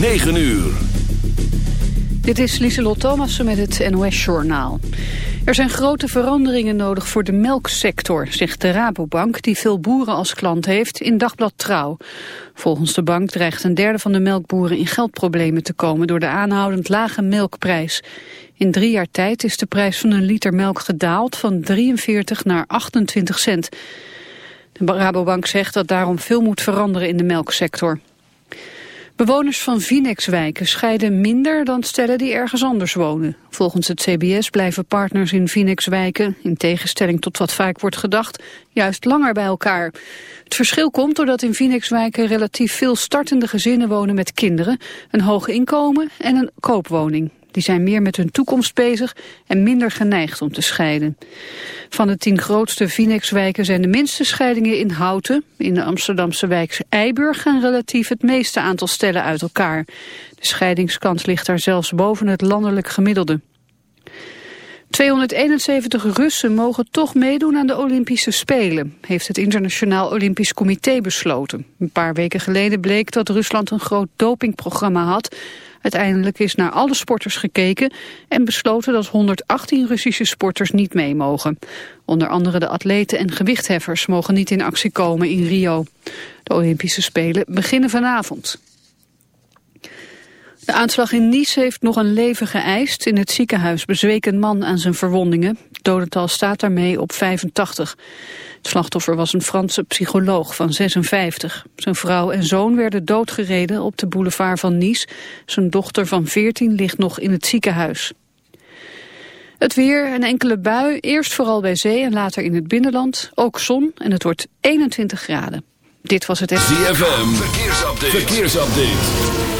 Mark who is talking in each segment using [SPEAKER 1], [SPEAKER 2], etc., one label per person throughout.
[SPEAKER 1] 9 uur.
[SPEAKER 2] Dit is Lieselot Thomassen met het NOS-journaal. Er zijn grote veranderingen nodig voor de melksector, zegt de Rabobank... die veel boeren als klant heeft, in Dagblad Trouw. Volgens de bank dreigt een derde van de melkboeren in geldproblemen te komen... door de aanhoudend lage melkprijs. In drie jaar tijd is de prijs van een liter melk gedaald van 43 naar 28 cent. De Rabobank zegt dat daarom veel moet veranderen in de melksector. Bewoners van Vinex-wijken scheiden minder dan stellen die ergens anders wonen. Volgens het CBS blijven partners in Vinex-wijken, in tegenstelling tot wat vaak wordt gedacht, juist langer bij elkaar. Het verschil komt doordat in Vinex-wijken relatief veel startende gezinnen wonen met kinderen, een hoog inkomen en een koopwoning. Die zijn meer met hun toekomst bezig en minder geneigd om te scheiden. Van de tien grootste Vinex-wijken zijn de minste scheidingen in Houten. In de Amsterdamse wijk Eiburg gaan relatief het meeste aantal stellen uit elkaar. De scheidingskans ligt daar zelfs boven het landelijk gemiddelde. 271 Russen mogen toch meedoen aan de Olympische Spelen, heeft het Internationaal Olympisch Comité besloten. Een paar weken geleden bleek dat Rusland een groot dopingprogramma had. Uiteindelijk is naar alle sporters gekeken en besloten dat 118 Russische sporters niet mee mogen. Onder andere de atleten en gewichtheffers mogen niet in actie komen in Rio. De Olympische Spelen beginnen vanavond. De aanslag in Nice heeft nog een leven geëist. In het ziekenhuis bezweek een man aan zijn verwondingen. Het dodental staat daarmee op 85. Het slachtoffer was een Franse psycholoog van 56. Zijn vrouw en zoon werden doodgereden op de boulevard van Nice. Zijn dochter van 14 ligt nog in het ziekenhuis. Het weer, een enkele bui, eerst vooral bij zee en later in het binnenland. Ook zon en het wordt 21 graden. Dit was het...
[SPEAKER 1] ZFM, verkeersupdate. verkeersupdate.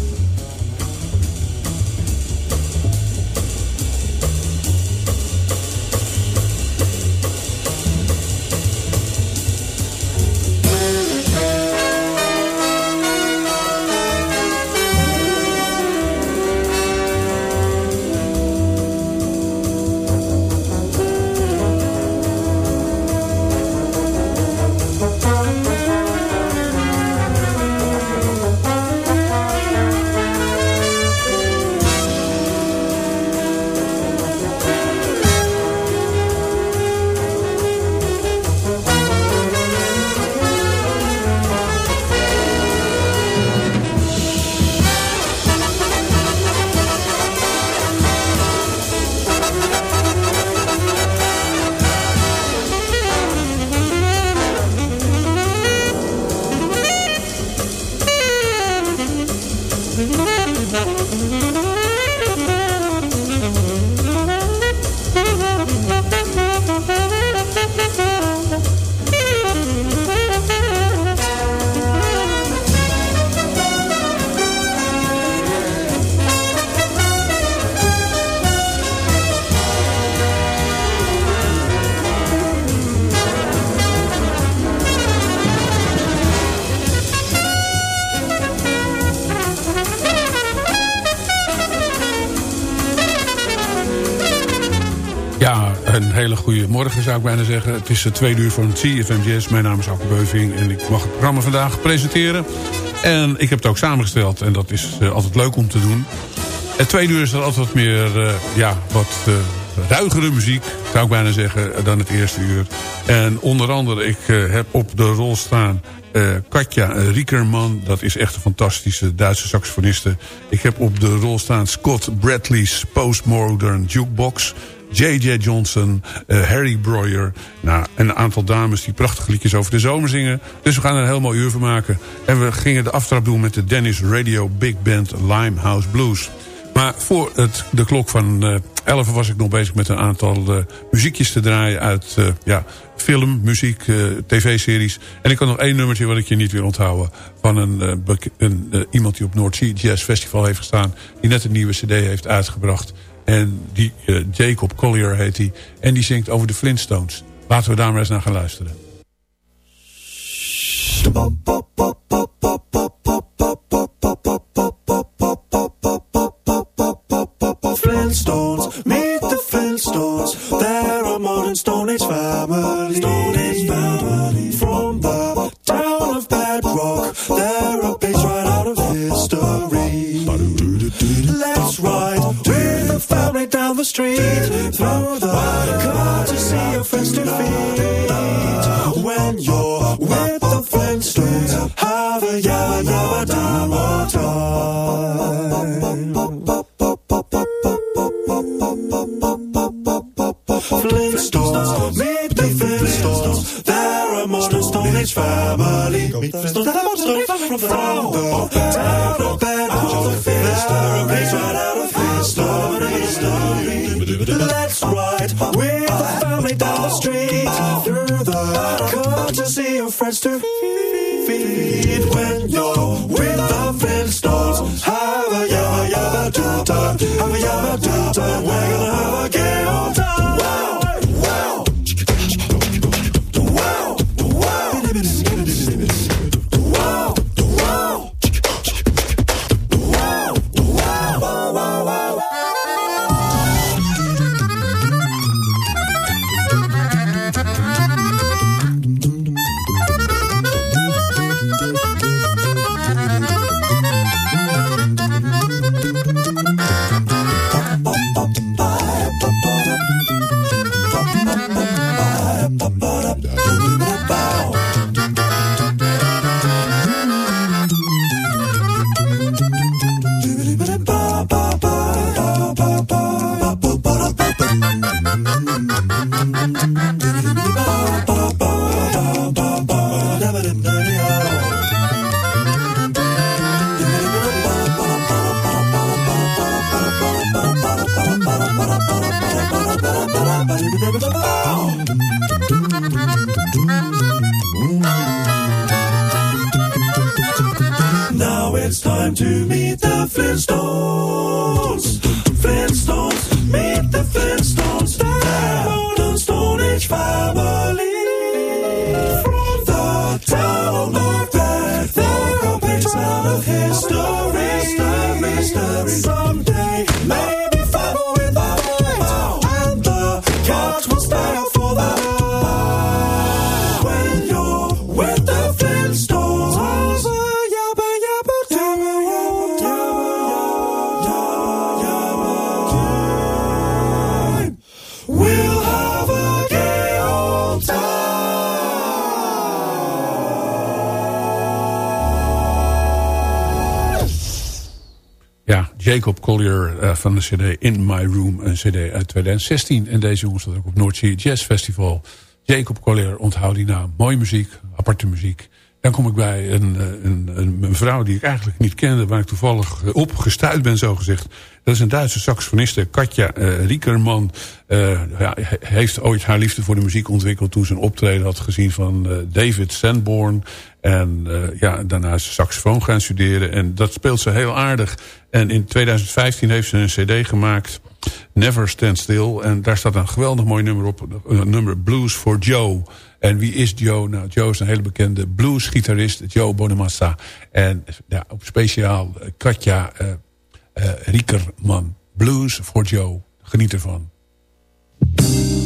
[SPEAKER 3] Een hele goede morgen zou ik bijna zeggen. Het is het tweede uur van CFM. Mijn naam is Alke Beuving en ik mag het programma vandaag presenteren. En ik heb het ook samengesteld. En dat is altijd leuk om te doen. Het tweede uur is er altijd wat meer, ja, wat ruigere muziek, zou ik bijna zeggen, dan het eerste uur. En onder andere, ik heb op de rol staan Katja Riekerman, dat is echt een fantastische Duitse saxofoniste. Ik heb op de rol staan Scott Bradley's Postmodern Jukebox. J.J. Johnson, uh, Harry Breuer. Nou, en een aantal dames die prachtige liedjes over de zomer zingen. Dus we gaan er een heel mooi uur van maken. En we gingen de aftrap doen met de Dennis Radio Big Band Limehouse Blues. Maar voor het, de klok van uh, 11 was ik nog bezig met een aantal uh, muziekjes te draaien uit ja, film, muziek, tv-series. En ik had nog één nummertje wat ik je niet wil onthouden. Van een, een iemand die op Sea Jazz Festival heeft gestaan. Die net een nieuwe cd heeft uitgebracht. En die Jacob Collier heet hij. En die zingt over de Flintstones. Laten we daar maar eens naar gaan luisteren. Flintstones, meet the Flintstones. Modern street. Through the car to see your friends to feed. When you're with the Flintstones, have a yabba yabba dabba time. Flintstones, meet the Flintstones. They're a modern Stone Age family. Flintstones, family. From the town To. Van de cd In My Room. Een cd uit 2016. En deze jongens zat ook op Noordzee Jazz Festival. Jacob Collier, onthoud die naam. Mooie muziek, aparte muziek. Dan kom ik bij een, eh, een, een, vrouw die ik eigenlijk niet kende... waar ik toevallig eh, op gestuurd ben, zo gezegd. Dat is een Duitse saxofoniste, Katja uh, Riekerman. Ja, heeft ooit haar liefde voor de muziek ontwikkeld... toen ze een optreden had gezien van uh, David Sanborn. En uh, ja, daarna is ze saxofoon gaan studeren. En dat speelt ze heel aardig. En in 2015 heeft ze een cd gemaakt... Never Stand Still. En daar staat een geweldig mooi nummer op. Een nummer Blues for Joe. En wie is Joe? Nou, Joe is een hele bekende bluesgitarist. Joe Bonamassa. En ja, op speciaal Katja Riekerman. Blues for Joe. Geniet ervan.
[SPEAKER 4] Thank you.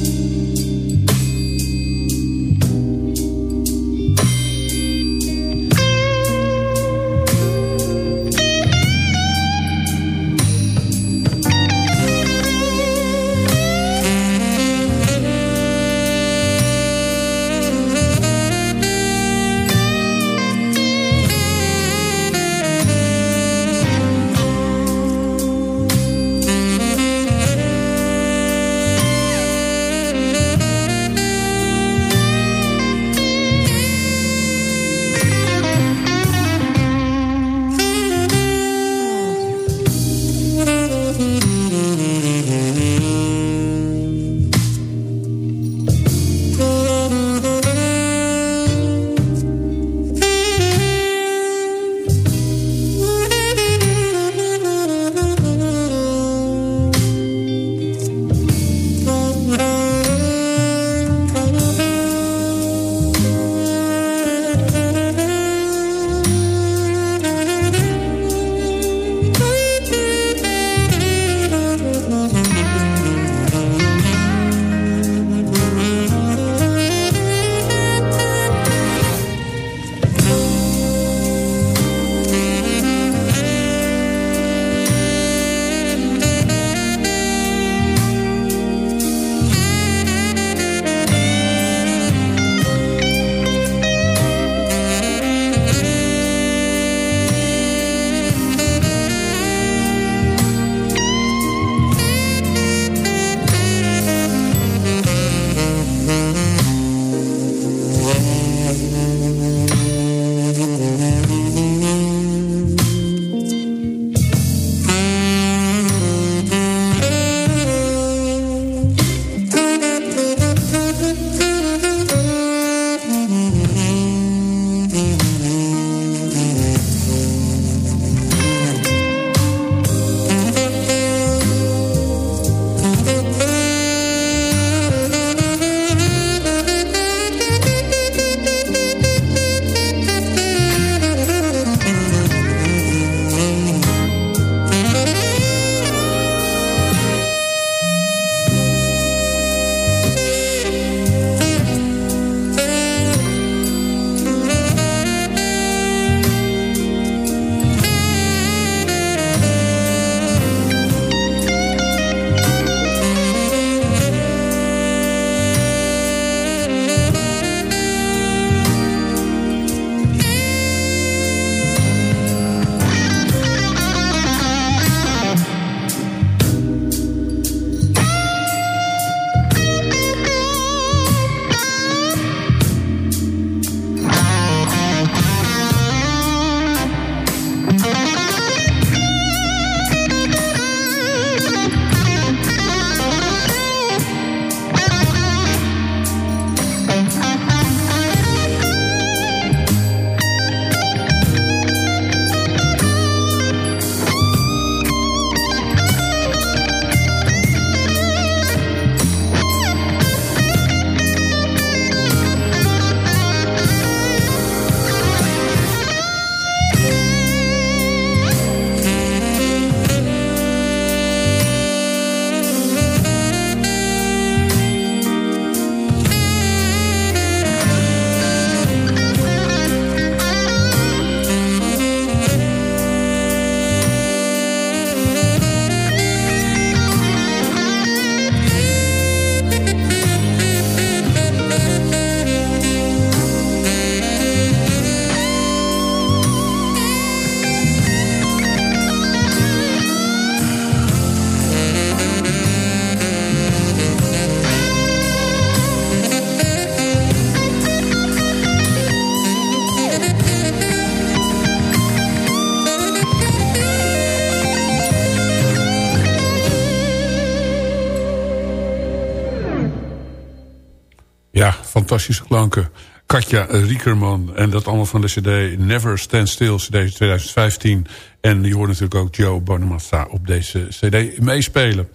[SPEAKER 4] Klanken. Katja Riekerman en dat allemaal van de cd Never Stand Still, cd 2015. En je hoort natuurlijk ook Joe Bonamassa op deze cd meespelen.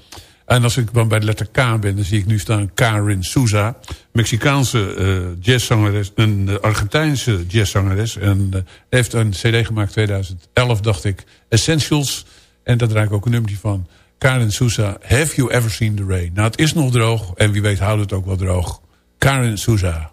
[SPEAKER 4] En als ik dan bij de letter K ben, dan zie ik nu staan Karin Souza. Mexicaanse uh, jazzzangeres, een uh, Argentijnse jazzzangeres. En uh, heeft een cd gemaakt 2011, dacht ik, Essentials. En daar draai ik ook een nummer van. Karin Souza, Have You Ever Seen the Rain? Nou, het is nog droog en wie weet houdt het ook wel droog. Karin Souza.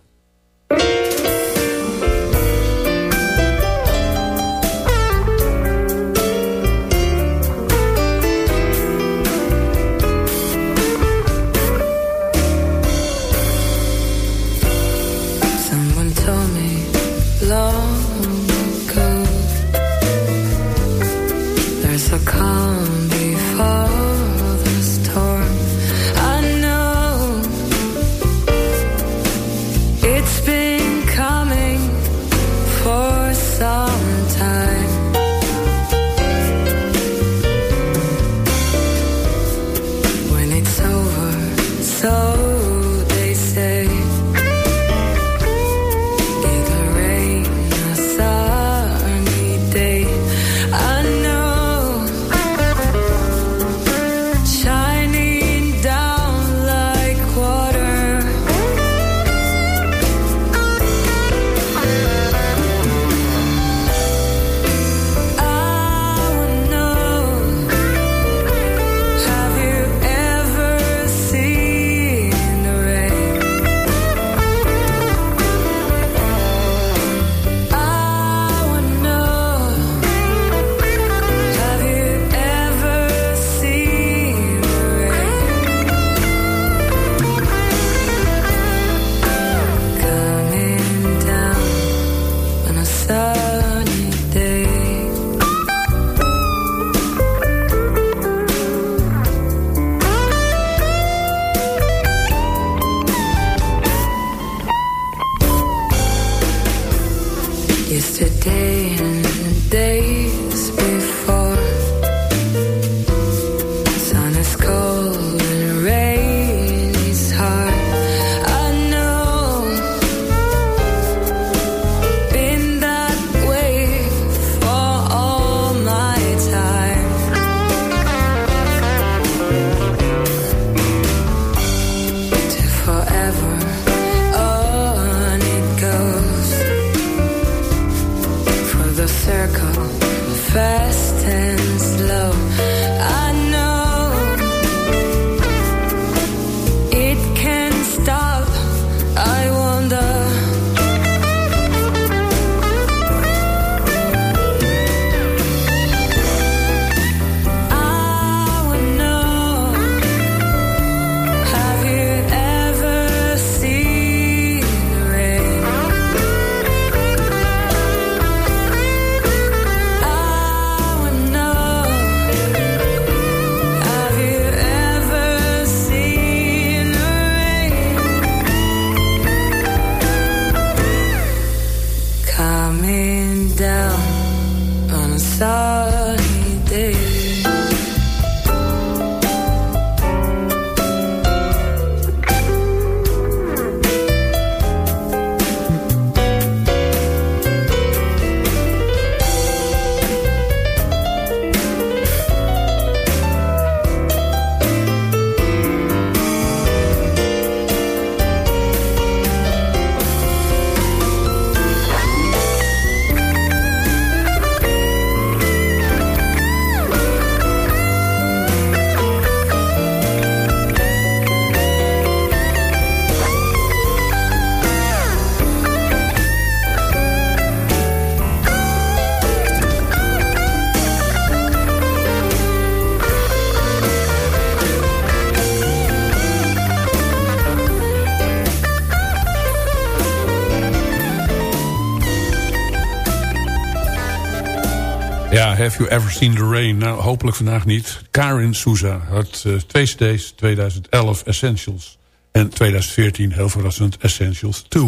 [SPEAKER 4] Have You Ever Seen the Rain? Nou, hopelijk vandaag niet. Karin Souza had uh, twee cd's, 2011 Essentials. En 2014, heel verrassend, Essentials 2.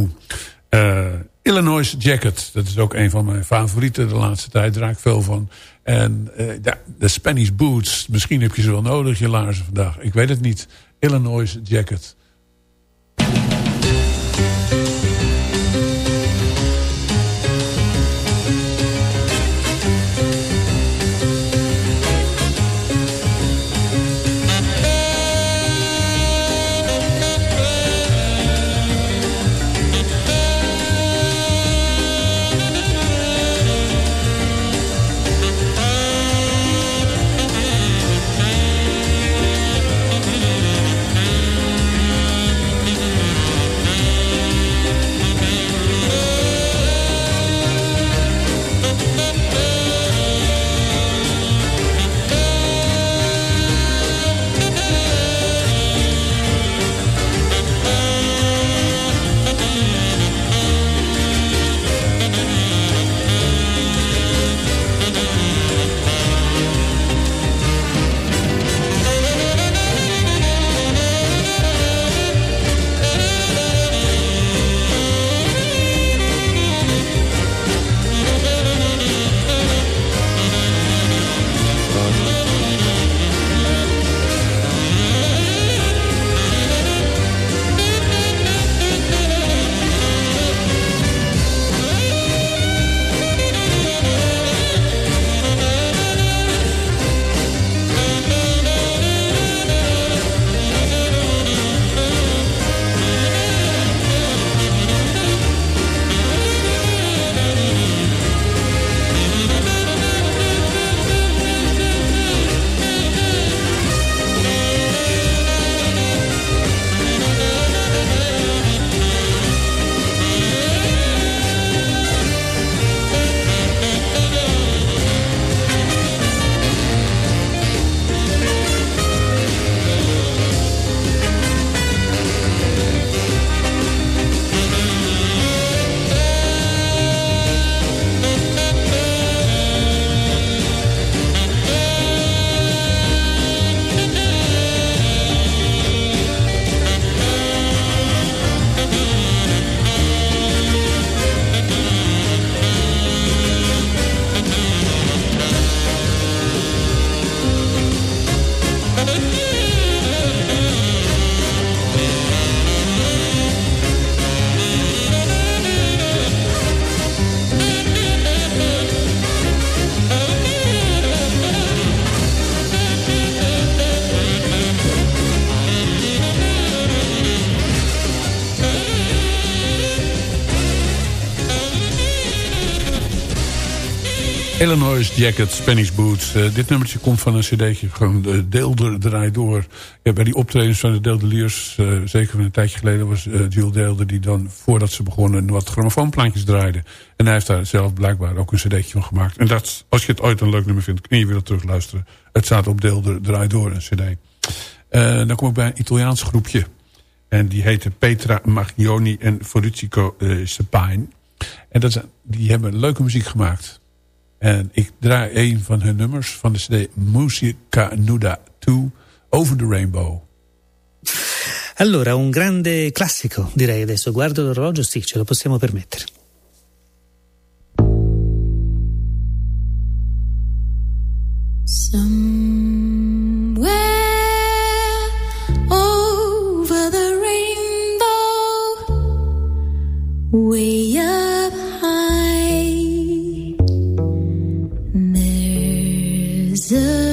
[SPEAKER 4] Uh, eh, Illinois Jacket, dat is ook een van mijn favorieten de laatste tijd. Daar raak ik veel van. En uh, de Spanish Boots, misschien heb je ze wel nodig, je laarzen vandaag. Ik weet het niet. Illinois Jacket.
[SPEAKER 3] Illinois Jacket, Spanish Boots. Uh, dit nummertje komt van een cd'tje. Gewoon de Deelder draai door. Ja, bij die optredens van de Deeldeliers, uh, zeker van een tijdje geleden... was uh, Jules Deelder die dan, voordat ze begonnen... wat grammofoonplaatjes draaide. En hij heeft daar zelf blijkbaar ook een cd'tje van gemaakt. En dat, als je het ooit een leuk nummer vindt... en je wil terug luisteren. Het staat op Deelder draai door, een cd. dan kom ik bij een Italiaans groepje. En die heette Petra Maglioni en Forutico uh. En dat, die hebben leuke muziek gemaakt... En ik draai een van hun nummers van de cd Musica Nuda 2, Over the Rainbow.
[SPEAKER 5] Allora, un grande classico, direi adesso. Guardo l'orologio, sì, ce lo possiamo permettere.
[SPEAKER 6] Somewhere over the rainbow, way up
[SPEAKER 3] deserve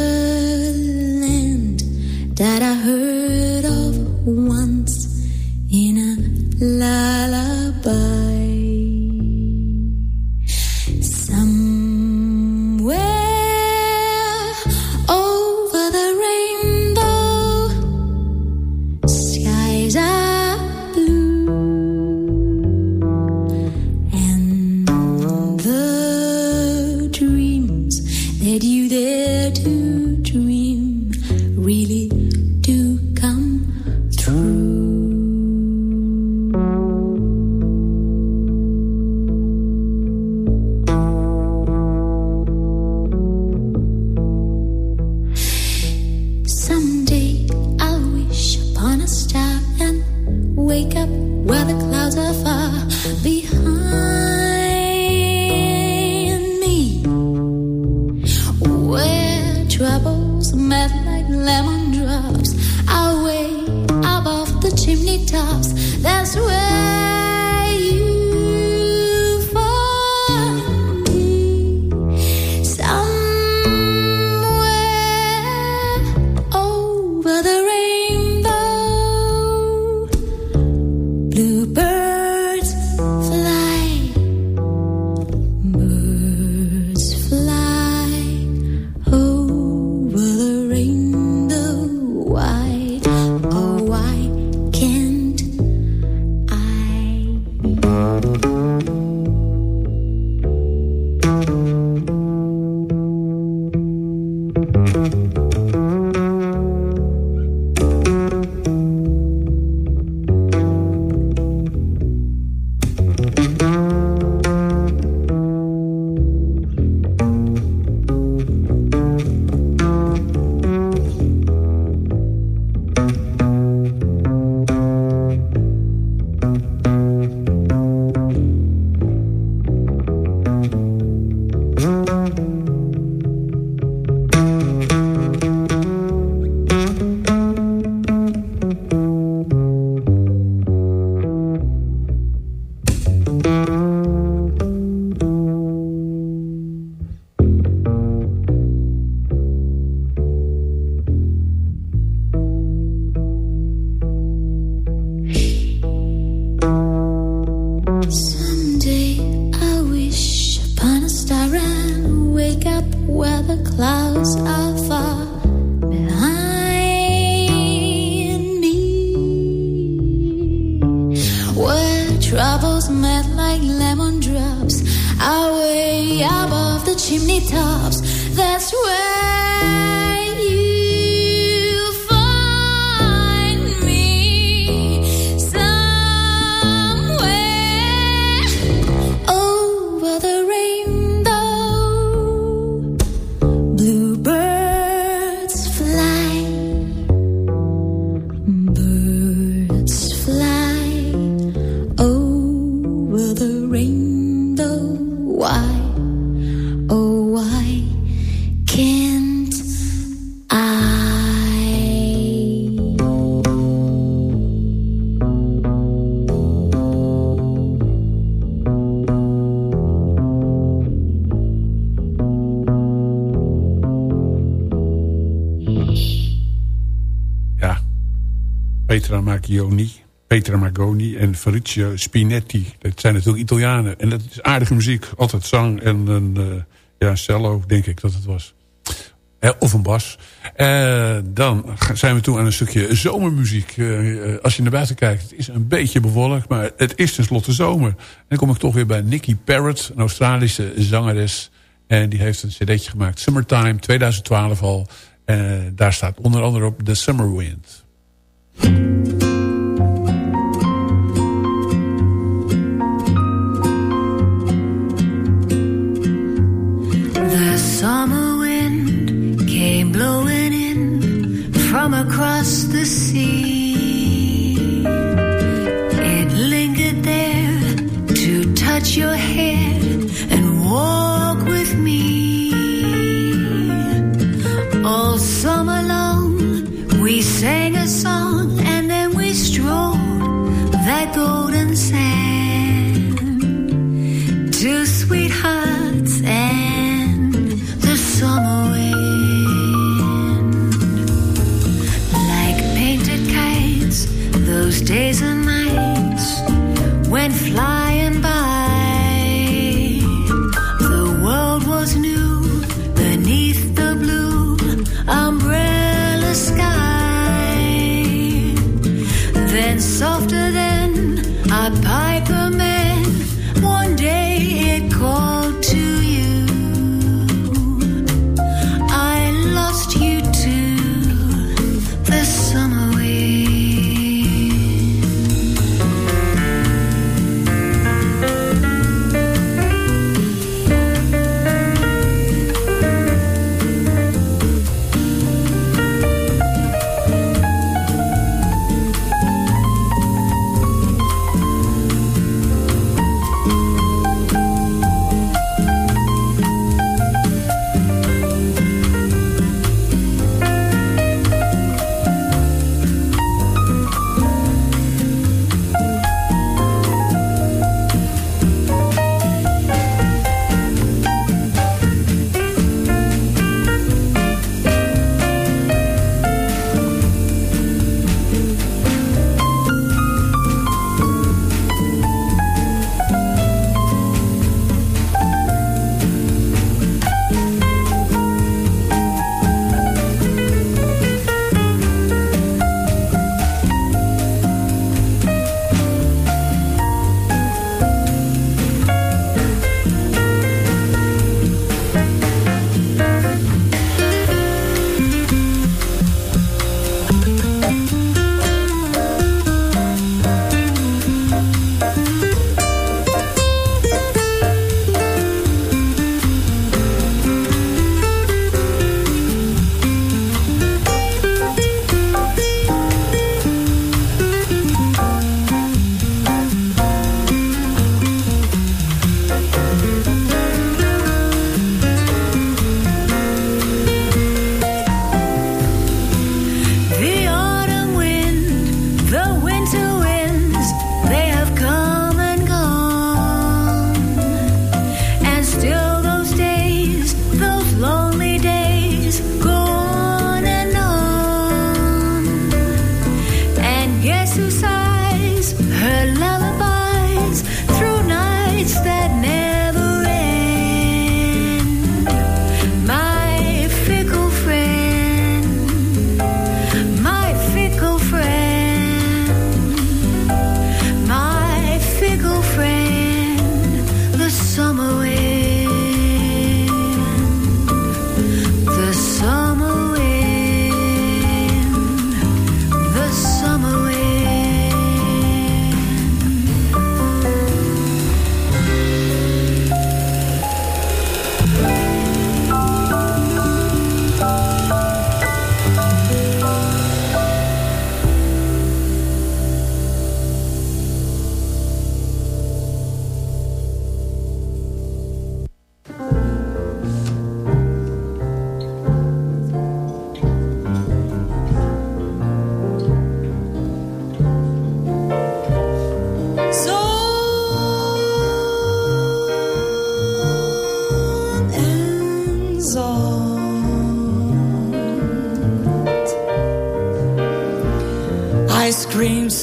[SPEAKER 3] Petra Macchioni, Petra Magoni en Fabrizio Spinetti. Dat zijn natuurlijk Italianen. En dat is aardige muziek. Altijd zang en een eh, ja, cello, denk ik dat het was. Eh, of een bas. Eh, dan zijn we toe aan een stukje zomermuziek. Eh, eh, als je naar buiten kijkt, het is een beetje bewolkt. Maar het is tenslotte zomer. En dan kom ik toch weer bij Nicky Parrott, een Australische zangeres. En die heeft een cd'tje gemaakt, Summertime, 2012 al. En daar staat onder andere op The Summer Wind.
[SPEAKER 6] Across the sea.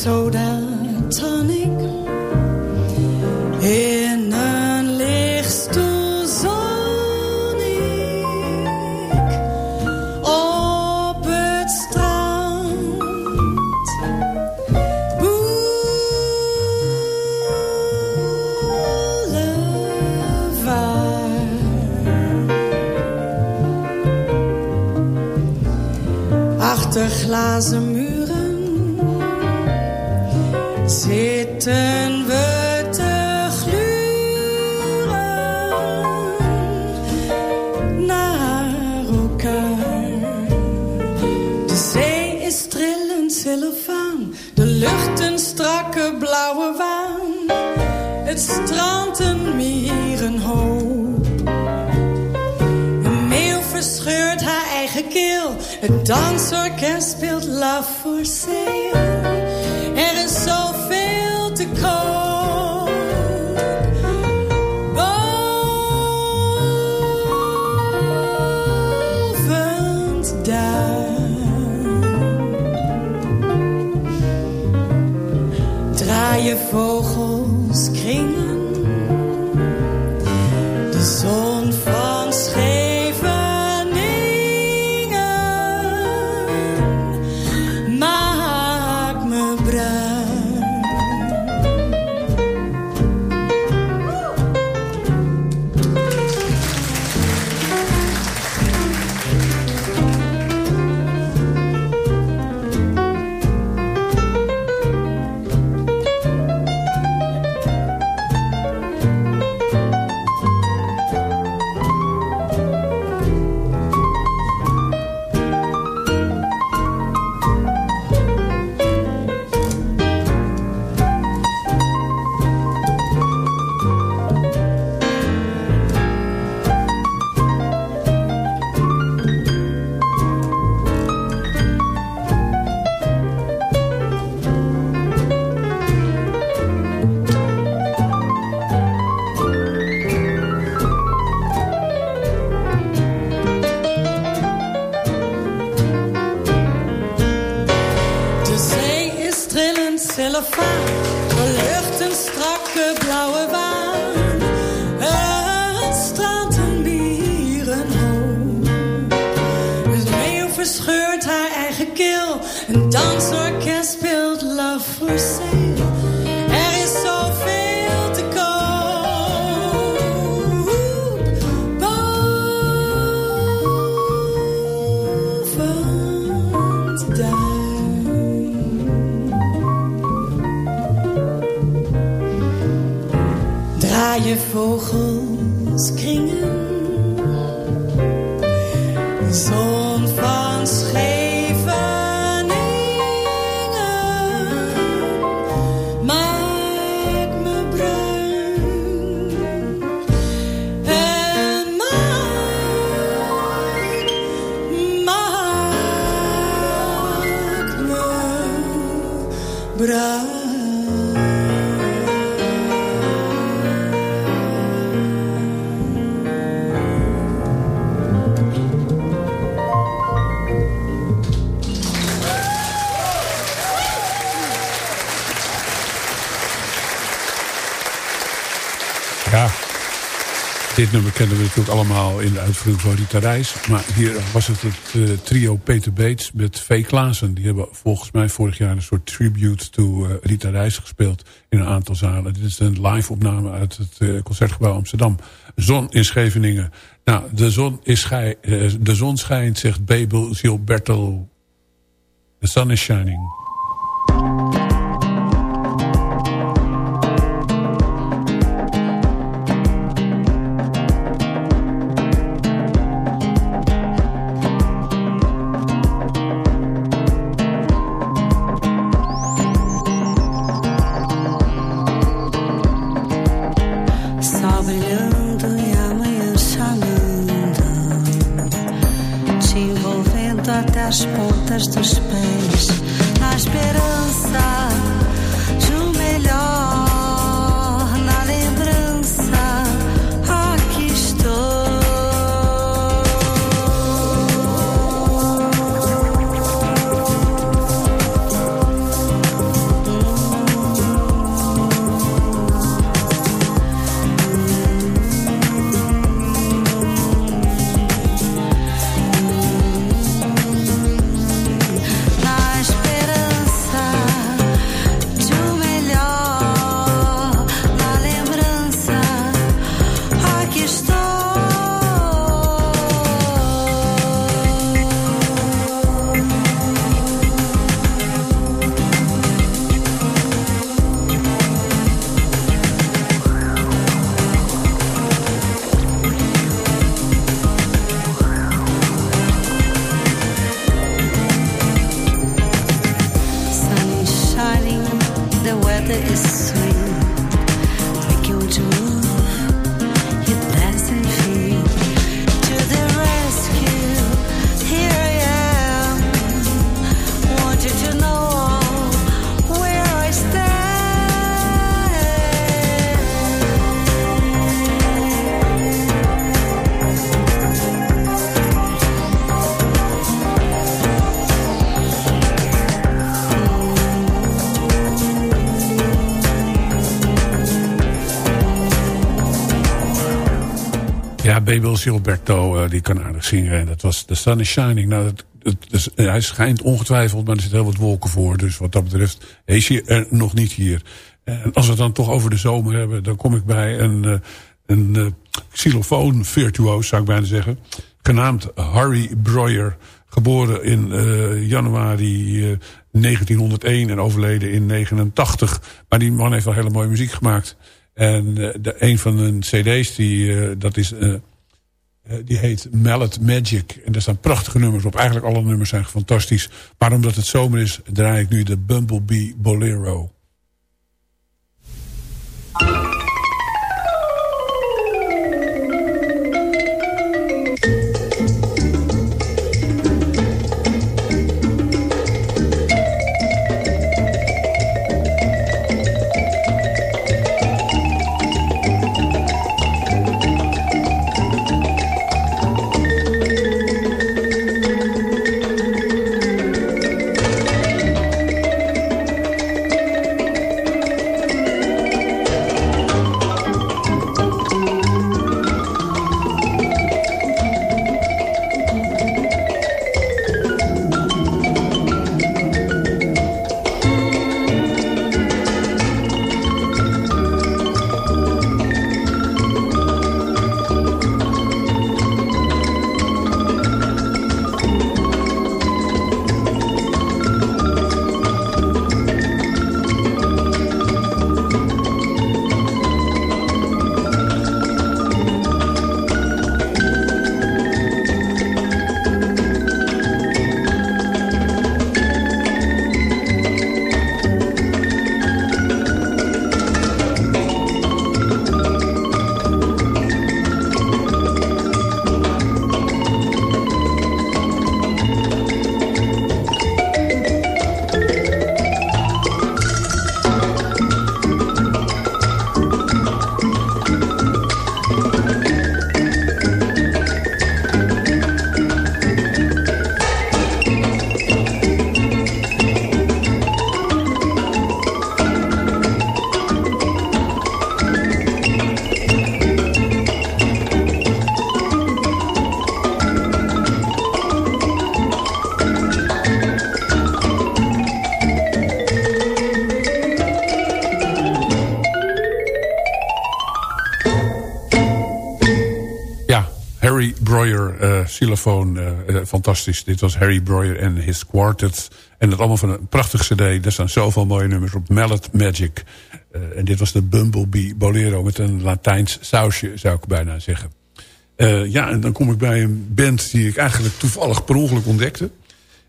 [SPEAKER 7] so down nummer kennen we natuurlijk allemaal in de uitvoering van Rita Reis. Maar hier was het het eh, trio Peter Bates met V. Klaassen. Die hebben volgens mij vorig jaar een soort tribute to eh, Rita Reis gespeeld in een aantal zalen. Dit is een live opname uit het eh, Concertgebouw Amsterdam. Zon in Scheveningen. Nou, de zon, is de zon schijnt, zegt Babel Gilberto. The sun is shining.
[SPEAKER 3] Babel Gilberto, uh, die kan aardig zingen. En dat was The Sun is Shining. Nou, dus, hij schijnt ongetwijfeld, maar er zitten heel wat wolken voor. Dus wat dat betreft is hij er nog niet hier. En als we het dan toch over de zomer hebben... dan kom ik bij een, uh, een xylofoon virtuoos, zou ik bijna zeggen. Genaamd Harry Breuer. Geboren in januari 1901 en overleden in 89. Maar die man heeft wel hele mooie muziek gemaakt. En een van hun cd's, die, dat is eh, die heet Mallet Magic. En daar staan prachtige nummers op. Eigenlijk alle nummers zijn fantastisch. Maar omdat het zomer is, draai ik nu de Bumblebee Bolero. Xylofoon. Uh, fantastisch. Dit was Harry Breuer en his quartet. En dat allemaal van een prachtig cd. Er staan zoveel mooie nummers op. Mallet Magic. En dit was de Bumblebee Bolero met een Latijns sausje, zou ik bijna zeggen. Ja, en dan kom ik bij een band die ik eigenlijk toevallig per ongeluk ontdekte.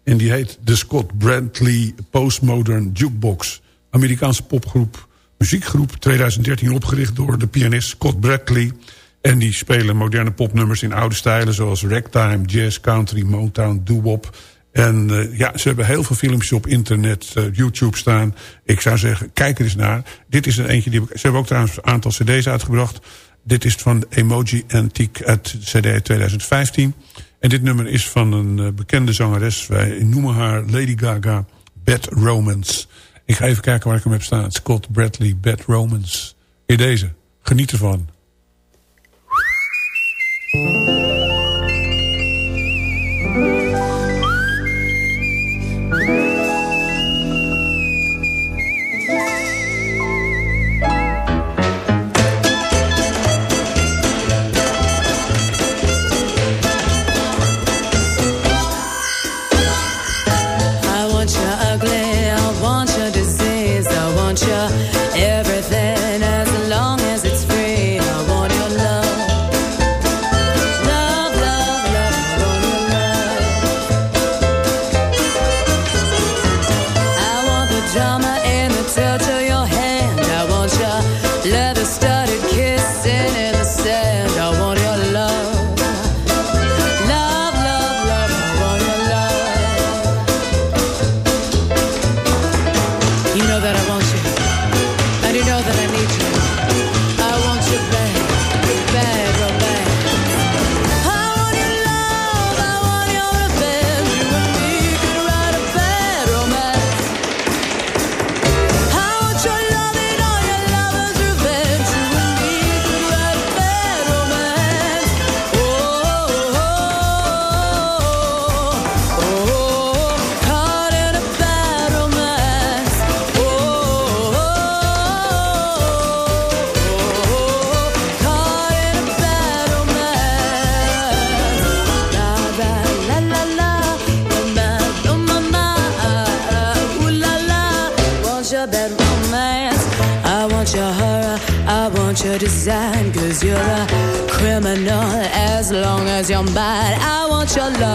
[SPEAKER 3] En die heet de Scott Brantley Postmodern Jukebox. Amerikaanse popgroep, muziekgroep. 2013 opgericht door de pianist Scott Bradley... En die spelen moderne popnummers in oude stijlen... zoals ragtime, jazz, country, motown, doo-wop. En uh, ja, ze hebben heel veel filmpjes op internet, uh, YouTube staan. Ik zou zeggen, kijk er eens naar. Dit is een eentje, die, ze hebben ook trouwens een aantal cd's uitgebracht. Dit is van Emoji Antique uit cd 2015. En dit nummer is van een uh, bekende zangeres. Wij noemen haar Lady Gaga, Bad Romance. Ik ga even kijken waar ik hem heb staan. Scott Bradley, Bad Romance. In deze. Geniet ervan.
[SPEAKER 4] Thank you. Your love.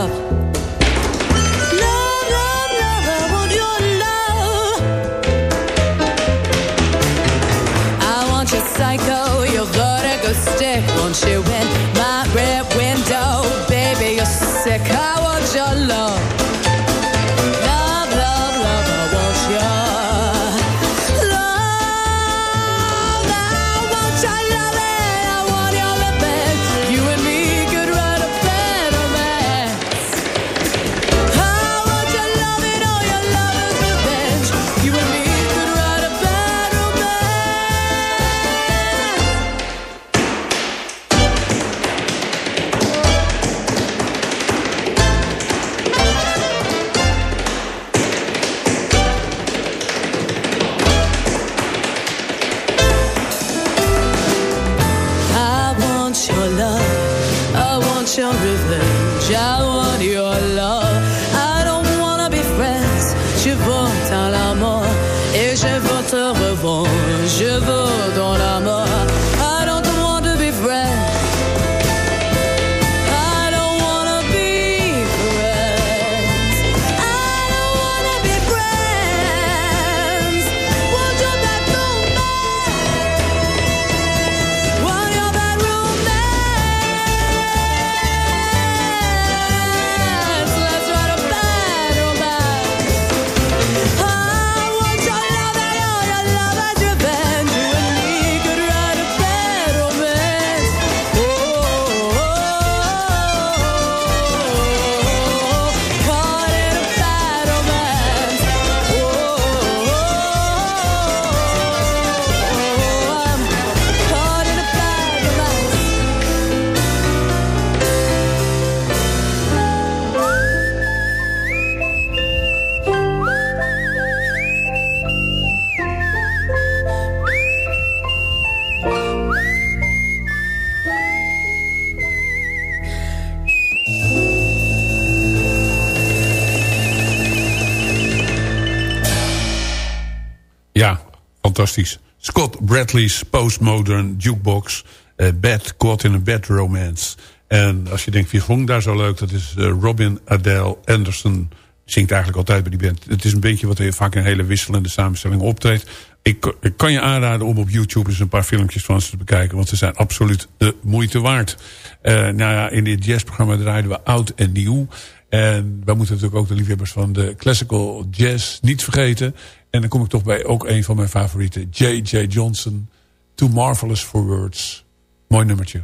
[SPEAKER 3] Scott Bradley's Postmodern Jukebox. eh, bad Caught in a Bad Romance. En als je denkt, wie vond daar zo leuk? Dat is eh, Robin Adele Anderson. Zingt eigenlijk altijd bij die band. Het is een beetje wat hij vaak in hele wisselende samenstellingen optreedt. Ik, ik kan je aanraden om op YouTube eens een paar filmpjes van ze te bekijken. Want ze zijn absoluut de moeite waard. Eh, nou ja, in dit jazzprogramma draaiden we oud en nieuw. En wij moeten natuurlijk ook de liefhebbers van de classical jazz niet vergeten. En dan kom ik toch bij ook een van mijn favorieten. J.J. Johnson. Too Marvelous for Words. Mooi nummertje.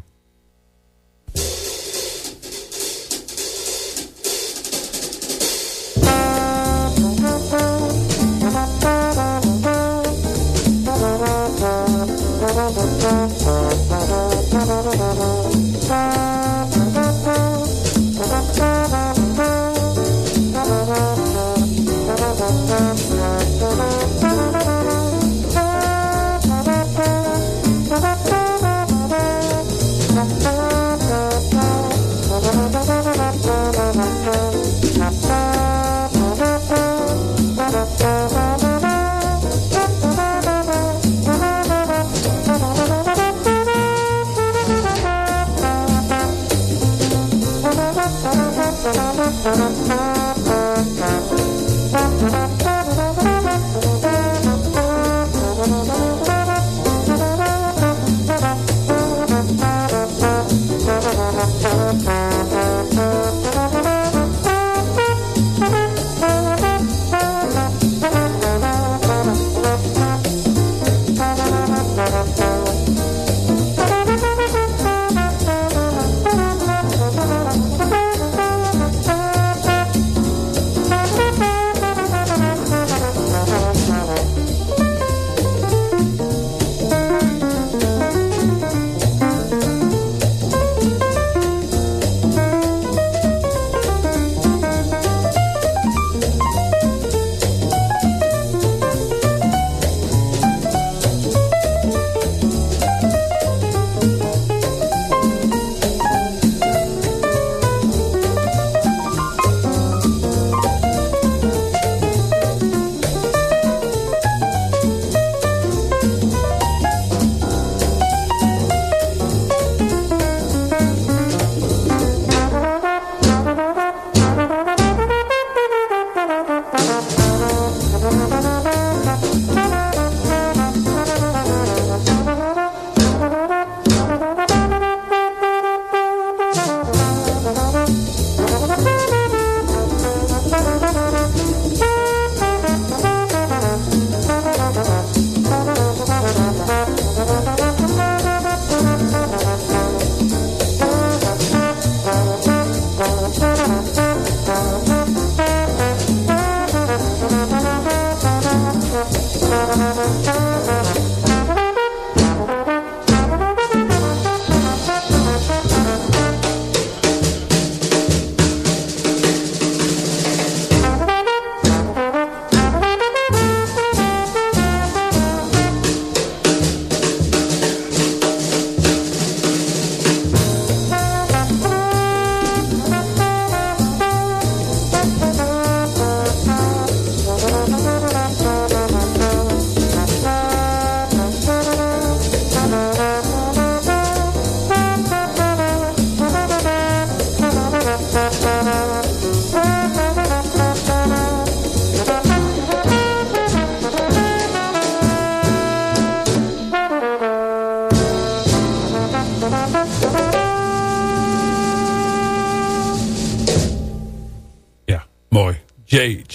[SPEAKER 4] Música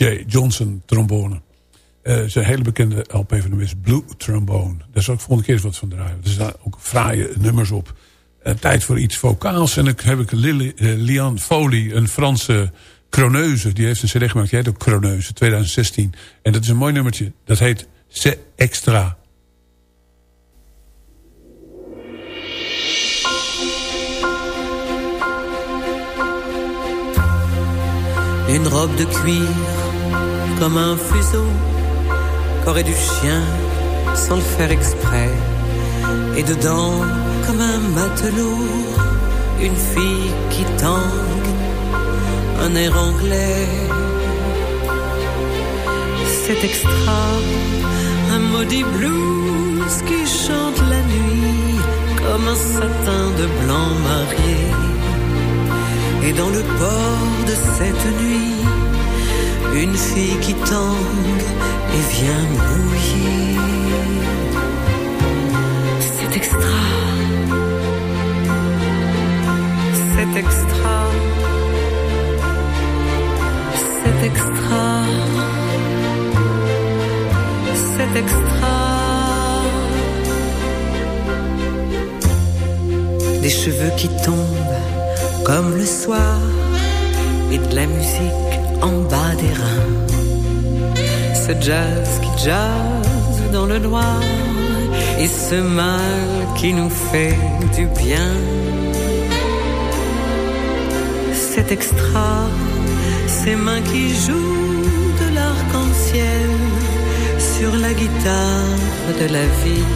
[SPEAKER 3] J.J. Johnson trombone. Uh, zijn hele bekende LP van hem is Blue Trombone. Daar zal ik volgende keer eens wat van draaien. Er staan ook fraaie nummers op. Uh, tijd voor iets vocaals. En dan heb ik uh, Lian Foley, een Franse Croneuze. Die heeft een cd gemaakt. Die heet ook Croneuze, 2016. En dat is een mooi nummertje. Dat heet C'est Extra.
[SPEAKER 4] Une robe de cuir comme un fuseau qu'aurait du chien sans le faire exprès. Et dedans, comme un matelot, une fille qui tangue, un air anglais. C'est extra, un maudit blues qui chante la nuit comme un satin de blanc marié. Et dans le port de cette nuit, une fille qui tangue et vient mouiller. C'est extra, c'est extra, c'est extra, c'est extra. Des cheveux qui tombent comme le soir et de la musique en bas des reins. Ce jazz qui jazz dans le noir et ce mal qui nous fait du bien. C'est extra, ces mains qui jouent de l'arc-en-ciel sur la guitare de la vie.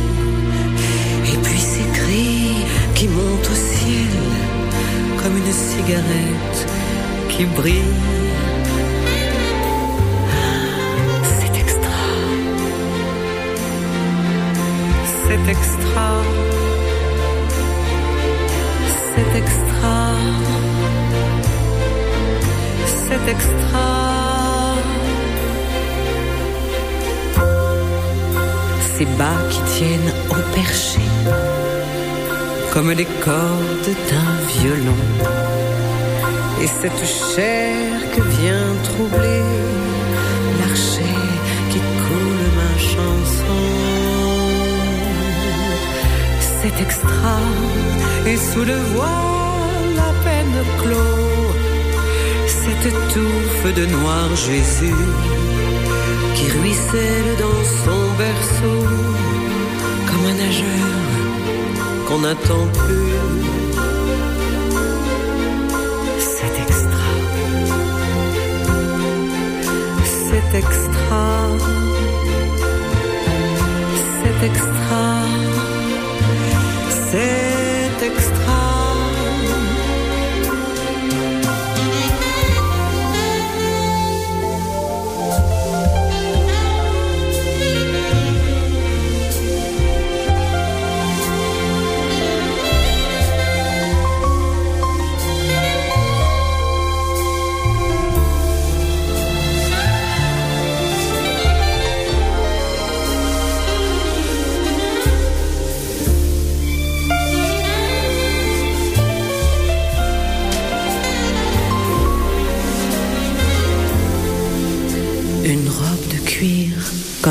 [SPEAKER 4] Et puis ces cris qui montent au ciel comme une cigarette qui brille. C'est extra. C'est extra. C'est extra. C'est extra. Ces bas qui tiennent au perché comme les cordes d'un violon. Et cette chair que vient troubler l'archer qui coule ma chanson. C'est extra, et sous le voile à peine clos, cette touffe de noir Jésus qui ruisselle dans son berceau comme un nageur qu'on n'attend plus. C'est extra. C'est extra. C'est extra.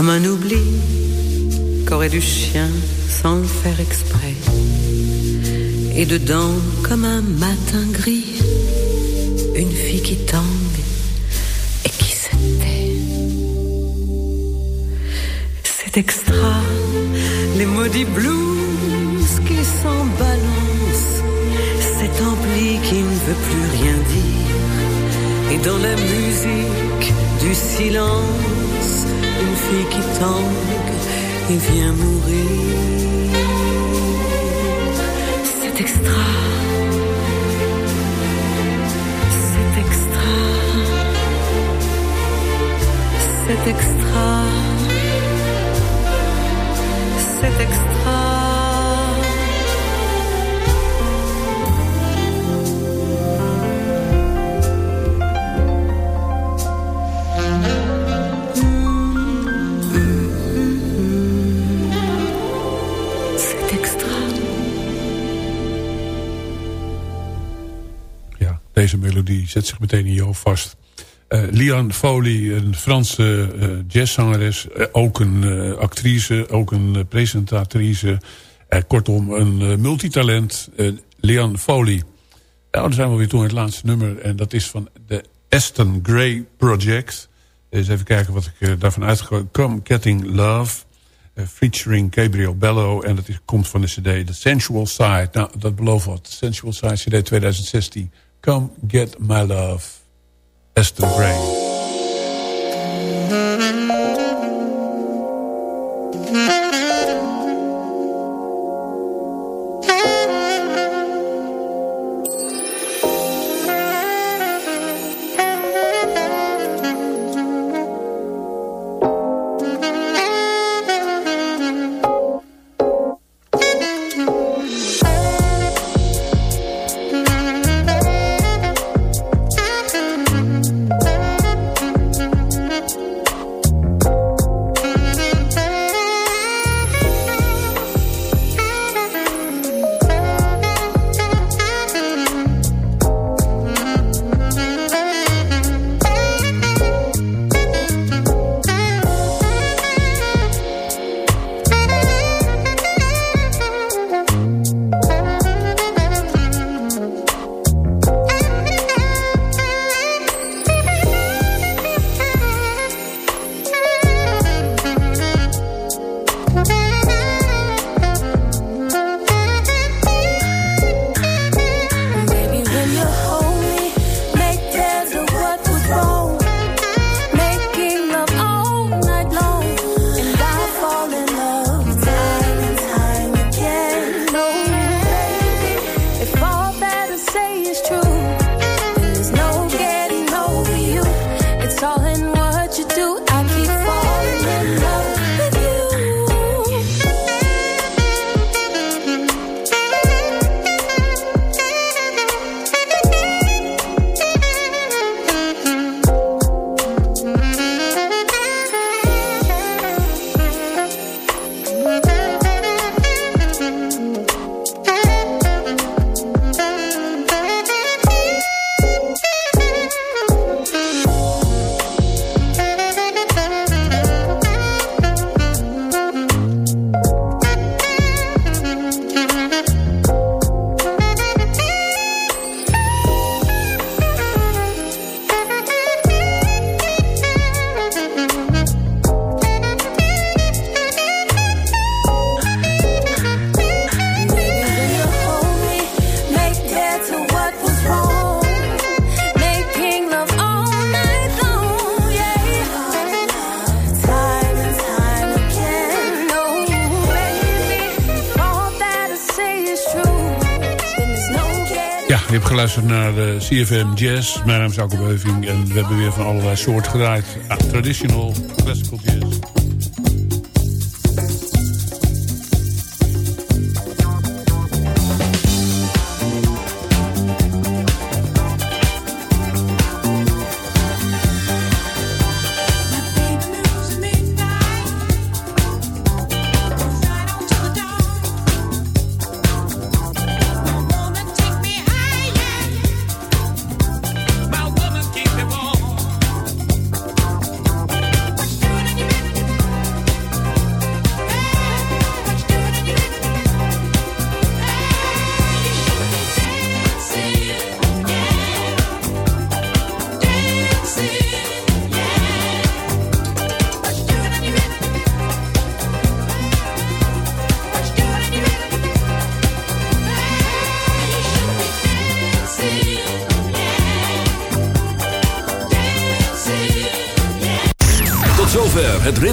[SPEAKER 4] Comme un oubli qu'aurait du chien sans le faire exprès. Et dedans, comme un matin gris, une fille qui tangue et qui se tait. C'est extra, les maudits blues qui s'en balancent, cet ampli qui ne veut plus rien dire. Et dans la musique du silence, une fille qui tangue et vient mourir. C'est extra. C'est extra. C'est extra. C'est extra.
[SPEAKER 3] Melodie zet zich meteen in hoofd vast. Uh, Liane Foley, een Franse uh, jazzzangeres. Uh, ook een actrice, ook een presentatrice. kortom, een multitalent. Liane Foley. Nou, dan zijn we weer toe in het laatste nummer. En dat is van de Aston Gray Project. Eens even kijken wat ik daarvan uitgekomen. Come Getting Love. featuring Gabriel Bello. En dat is, komt van de cd The Sensual Side. Nou, dat belooft wat. Sensual Side cd 2016. Come Get My Love. Esther Gray. Naar de CFM Jazz. Mijn naam is Alko Beuving en we hebben weer van allerlei soorten gedraaid. Traditional, classical jazz.